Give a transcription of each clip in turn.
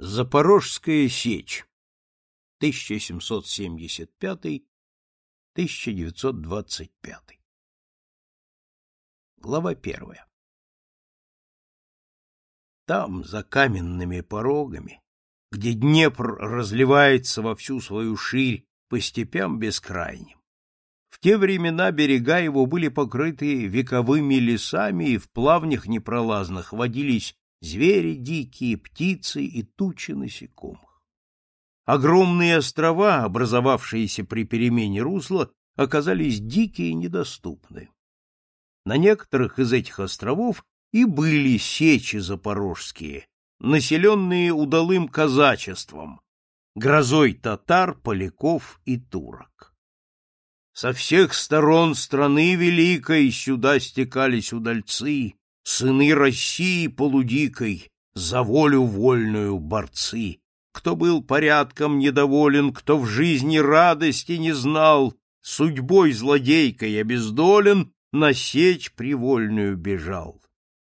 Запорожская сечь. 1775-1925 Глава первая. Там, за каменными порогами, где Днепр разливается во всю свою ширь по степям бескрайним, в те времена берега его были покрыты вековыми лесами, и в плавнях непролазных водились звери дикие, птицы и тучи насекомых. Огромные острова, образовавшиеся при перемене русла, оказались дикие и недоступны. На некоторых из этих островов и были сечи запорожские, населенные удалым казачеством, грозой татар, поляков и турок. Со всех сторон страны великой сюда стекались удальцы, сыны России полудикой, за волю вольную борцы. Кто был порядком недоволен, кто в жизни радости не знал, судьбой злодейкой обездолен, на сечь привольную бежал.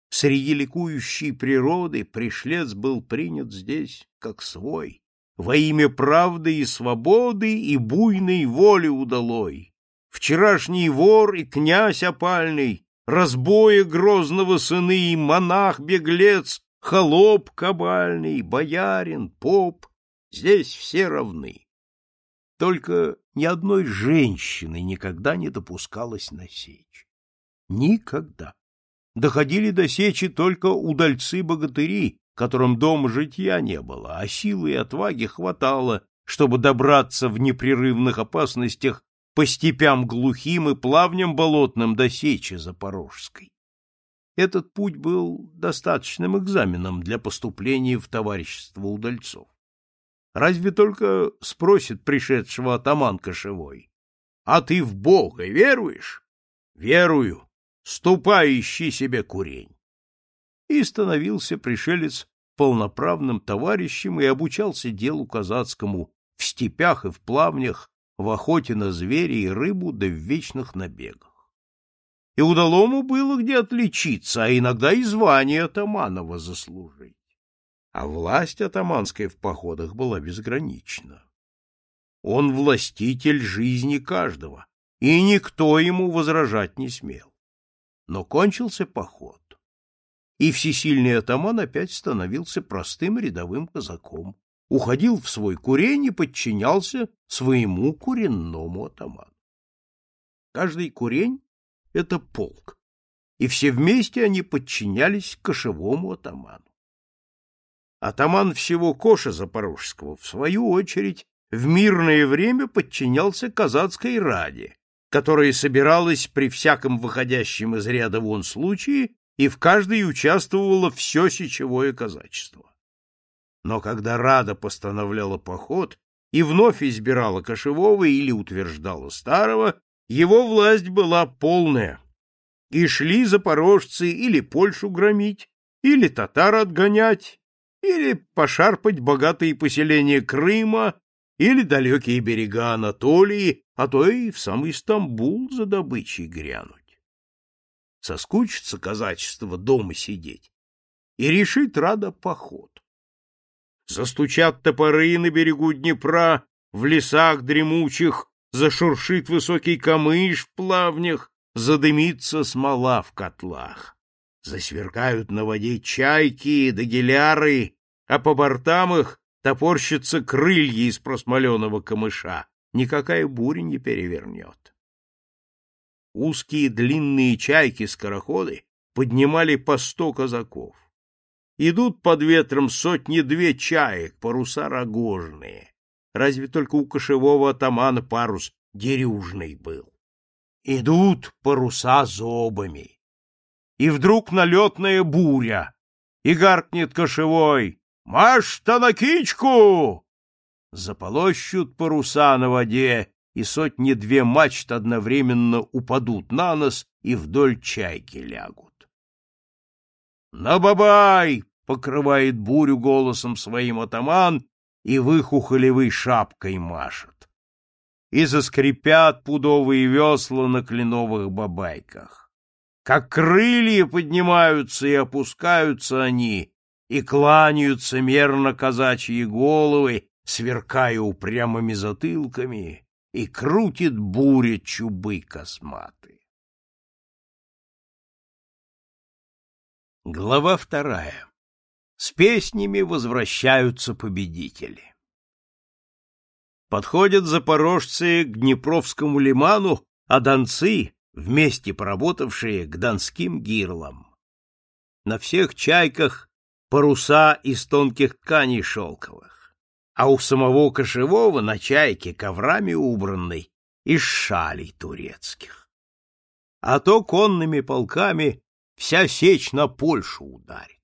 Среди ликующей природы пришлец был принят здесь как свой, во имя правды и свободы и буйной воли удалой. Вчерашний вор и князь опальный, разбоя грозного сыны, монах-беглец, холоп кабальный, боярин, поп, здесь все равны. Только ни одной женщины никогда не допускалось на сечь. Никогда. Доходили до сечи только удальцы-богатыри, которым дома житья не было, а силы и отваги хватало, чтобы добраться в непрерывных опасностях по степям глухим и плавням болотным до сечи Запорожской. Этот путь был достаточным экзаменом для поступления в товарищество удальцов. Разве только спросит пришедшего атаман кошевой, «А ты в Бога веруешь?» «Верую. Ступай, ищи себе курень». И становился пришелец полноправным товарищем и обучался делу казацкому в степях и в плавнях в охоте на зверя и рыбу да в вечных набегах. И удалому было где отличиться, а иногда и звание атаманова заслужить. А власть атаманская в походах была безгранична. Он властитель жизни каждого, и никто ему возражать не смел. Но кончился поход, и всесильный атаман опять становился простым рядовым казаком, уходил в свой курень и подчинялся своему куренному атаману. Каждый курень — это полк, и все вместе они подчинялись кошевому атаману. Атаман всего Коша Запорожского, в свою очередь, в мирное время подчинялся казацкой раде, которая собиралась при всяком выходящем из ряда вон случае и в каждой участвовало все сечевое казачество. Но когда Рада постановляла поход и вновь избирала кошевого или утверждала старого, его власть была полная. И шли запорожцы или Польшу громить, или татар отгонять, или пошарпать богатые поселения Крыма, или далекие берега Анатолии, а то и в самый Стамбул за добычей грянуть. Соскучится казачество дома сидеть, и решит Рада поход. Застучат топоры на берегу Днепра, в лесах дремучих, зашуршит высокий камыш в плавнях, задымится смола в котлах. Засверкают на воде чайки да геляры, а по бортам их топорщатся крылья из просмоленного камыша. Никакая буря не перевернет. Узкие длинные чайки-скороходы поднимали по сто казаков. Идут под ветром сотни-две чаек, паруса рогожные. Разве только у кошевого атамана парус дерюжный был. Идут паруса зобами. И вдруг налетная буря, и гаркнет кошевой «Маш-то на кичку!» Заполощут паруса на воде, и сотни-две мачт одновременно упадут на нос и вдоль чайки лягут. «На бабай!» Покрывает бурю голосом своим атаман и выхухолевой шапкой машет. И заскрипят пудовые весла на кленовых бабайках. Как крылья поднимаются и опускаются они, и кланяются мерно казачьи головы, сверкая упрямыми затылками, и крутит буря чубы косматы. Глава вторая. С песнями возвращаются победители. Подходят запорожцы к Днепровскому лиману, а донцы, вместе поработавшие, к донским гирлам. На всех чайках паруса из тонких тканей шелковых, а у самого кошевого на чайке коврами убранной из шалей турецких. А то конными полками вся сечь на Польшу ударит.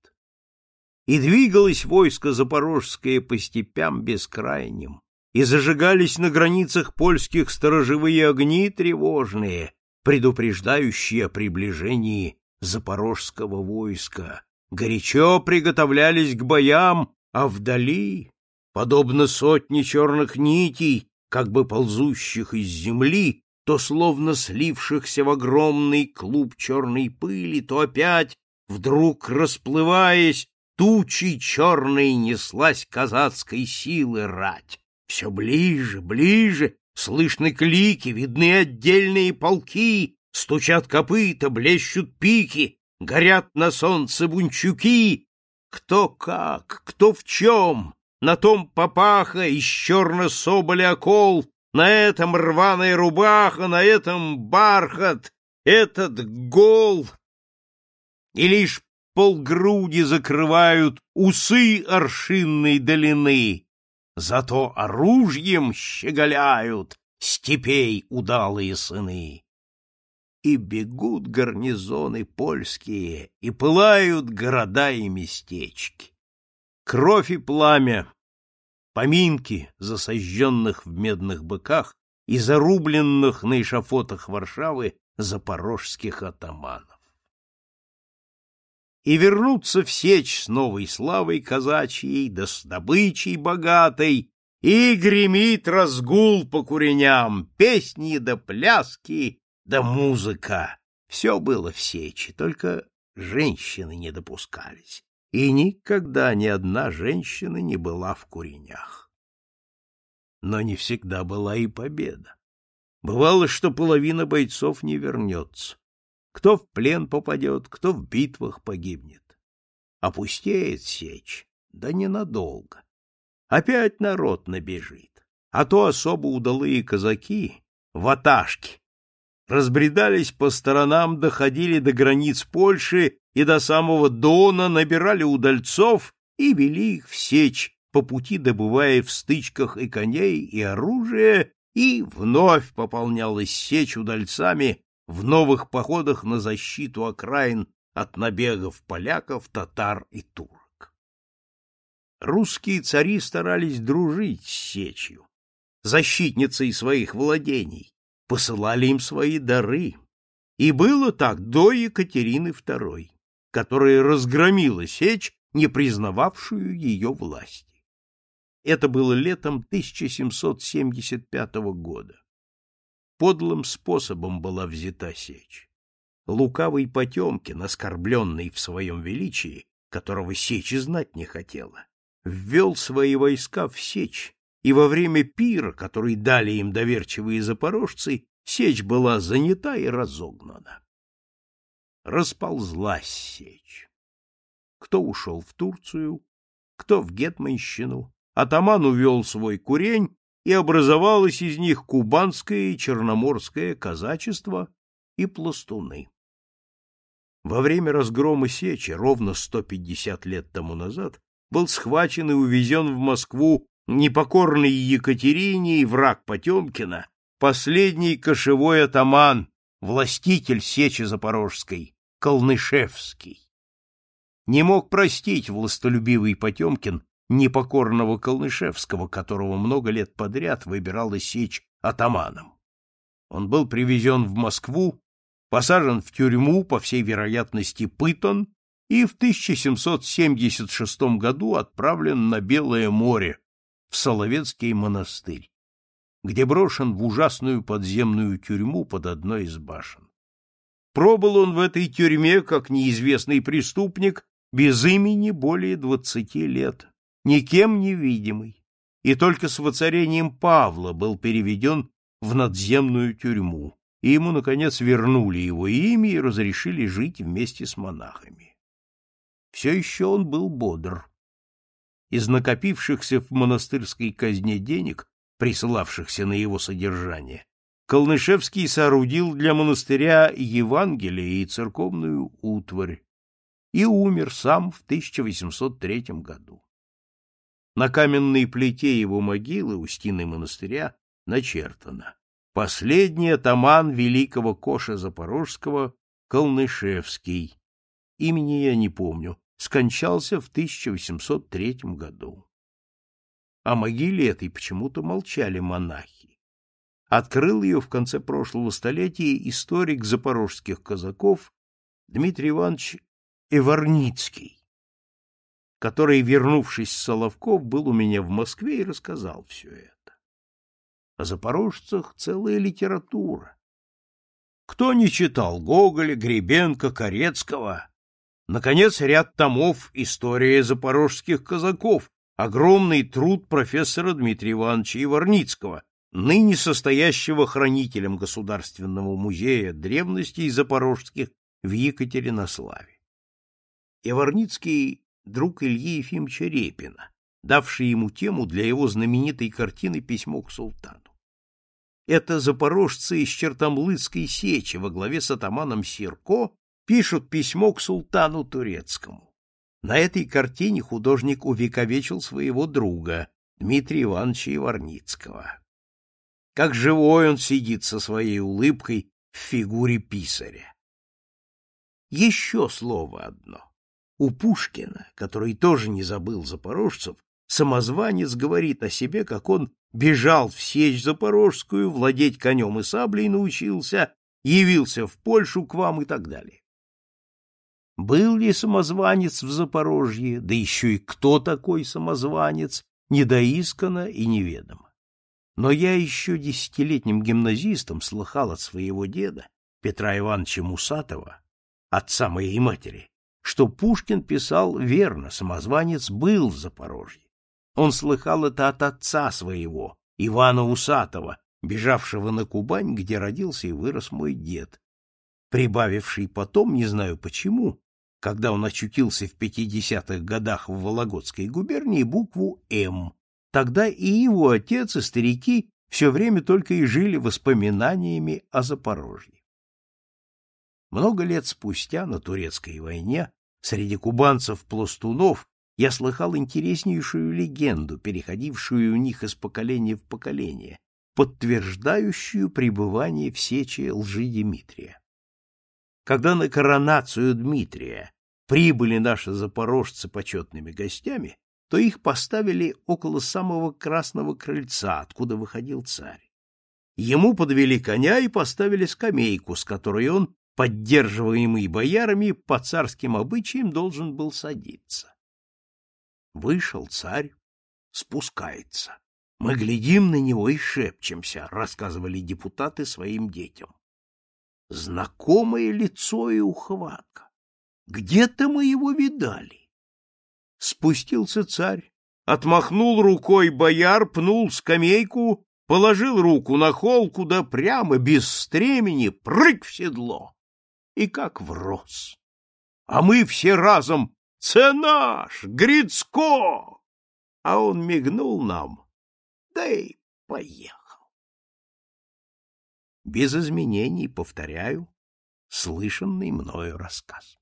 И двигалось войско запорожское по степям бескрайним, и зажигались на границах польских сторожевые огни тревожные, предупреждающие о приближении запорожского войска, горячо приготовлялись к боям, а вдали, подобно сотне черных нитей, как бы ползущих из земли, то словно слившихся в огромный клуб черной пыли, то опять, вдруг расплываясь, тучей черной неслась казацкой силы рать. Все ближе, ближе, слышны клики, видны отдельные полки, стучат копыта, блещут пики, горят на солнце бунчуки. Кто как, кто в чем, на том папаха из черно-соболя окол, на этом рваная рубаха, на этом бархат, этот гол. И лишь полгруди закрывают усы аршинной долины, зато оружием щеголяют степей удалые сыны и бегут гарнизоны польские, и пылают города и местечки. Кровь и пламя, поминки засожженных в медных быках и зарубленных на эшафотах Варшавы запорожских атаманов. И вернуться в сечь с новой славой казачьей, да с добычей богатой, и гремит разгул по куреням, песни да пляски, да музыка. Все было в сечи, только женщины не допускались. И никогда ни одна женщина не была в куренях. Но не всегда была и победа. Бывало, что половина бойцов не вернется. Кто в плен попадет, кто в битвах погибнет. Опустеет сечь, да ненадолго. Опять народ набежит. А то особо удалые казаки, ваташки, разбредались по сторонам, доходили до границ Польши и до самого Дона, набирали удальцов и вели их в сечь, по пути добывая в стычках и коней, и оружие, и вновь пополнялась сечь удальцами в новых походах на защиту окраин от набегов поляков, татар и турок. Русские цари старались дружить с сечью, защитницей своих владений, посылали им свои дары. И было так до Екатерины II, которая разгромила сечь, не признававшую ее власти. Это было летом 1775 года. Подлым способом была взята сечь. Лукавый Потемкин, оскорбленный в своем величии, которого сечь знать не хотела, ввел свои войска в сечь и во время пира, который дали им доверчивые запорожцы, сечь была занята и разогнана. Расползлась сечь. Кто ушел в Турцию, кто в Гетманщину, атаман увел свой курень, и образовалось из них кубанское и черноморское казачество и пластуны. Во время разгрома сечи, ровно 150 лет тому назад, был схвачен и увезен в Москву непокорный Екатерине и враг Потемкина, последний кошевой атаман, властитель Сечи Запорожской, Колнышевский. Не мог простить властолюбивый Потемкин непокорного Колнышевского, которого много лет подряд выбирала Сечь атаманом. Он был привезен в Москву, посажен в тюрьму, по всей вероятности пытан, и в 1776 году отправлен на Белое море, в Соловецкий монастырь, где брошен в ужасную подземную тюрьму под одной из башен. Пробыл он в этой тюрьме, как неизвестный преступник, без имени более двадцати лет, никем не видимый, и только с воцарением Павла был переведен в надземную тюрьму, и ему, наконец, вернули его имя и разрешили жить вместе с монахами. Все еще он был бодр. Из накопившихся в монастырской казне денег, присылавшихся на его содержание, Колнышевский соорудил для монастыря Евангелие и церковную утварь и умер сам в 1803 году. На каменной плите его могилы у стены монастыря начертано «Последний атаман великого Коша Запорожского Колнышевский». Имени я не помню, скончался в 1803 году. О могиле этой почему-то молчали монахи открыл ее в конце прошлого столетия историк запорожских казаков Дмитрий Иванович Эварницкий, который, вернувшись с Соловков, был у меня в Москве и рассказал все это. О запорожцах целая литература. Кто не читал Гоголя, Гребенко, Корецкого? Наконец, ряд томов «История запорожских казаков», огромный труд профессора Дмитрия Ивановича Иварницкого, ныне состоящего хранителем Государственного музея древностей запорожских в Екатеринославе. Иварницкий — друг Ильи Ефимовича Репина, давший ему тему для его знаменитой картины «Письмо к султану». Это запорожцы из Чертомлыцкой сечи во главе с атаманом Сирко пишут письмо к султану турецкому. На этой картине художник увековечил своего друга, Дмитрия Ивановича Иварницкого. Как живой он сидит со своей улыбкой в фигуре писаря. Еще слово одно. У Пушкина, который тоже не забыл запорожцев, самозванец говорит о себе, как он бежал в сечь запорожскую, владеть конем и саблей научился, явился в Польшу к вам и так далее. Был ли самозванец в Запорожье, да еще и кто такой самозванец, недоискано и неведомо. Но я еще десятилетним гимназистом слыхал от своего деда, Петра Ивановича Мусатова, отца моей матери, что Пушкин писал верно, самозванец был в Запорожье. Он слыхал это от отца своего, Ивана Усатова, бежавшего на Кубань, где родился и вырос мой дед, прибавивший потом, не знаю почему, когда он очутился в пятидесятых годах в Вологодской губернии, букву «М», Тогда и его отец, и старики все время только и жили воспоминаниями о Запорожье. Много лет спустя на турецкой войне среди кубанцев-пластунов я слыхал интереснейшую легенду, переходившую у них из поколения в поколение, подтверждающую пребывание в сече лжи Дмитрия. Когда на коронацию Дмитрия прибыли наши запорожцы почетными гостями, то их поставили около самого красного крыльца, откуда выходил царь. Ему подвели коня и поставили скамейку, с которой он, поддерживаемый боярами, по царским обычаям должен был садиться. Вышел царь, спускается. Мы глядим на него и шепчемся, рассказывали депутаты своим детям. Знакомое лицо и ухватка. Где-то мы его видали. Спустился царь, отмахнул рукой бояр, пнул скамейку, положил руку на холку, да прямо, без стремени, прыг в седло. И как врос. А мы все разом «Ценаш! Грицко!» А он мигнул нам, да и поехал. Без изменений, повторяю, слышанный мною рассказ.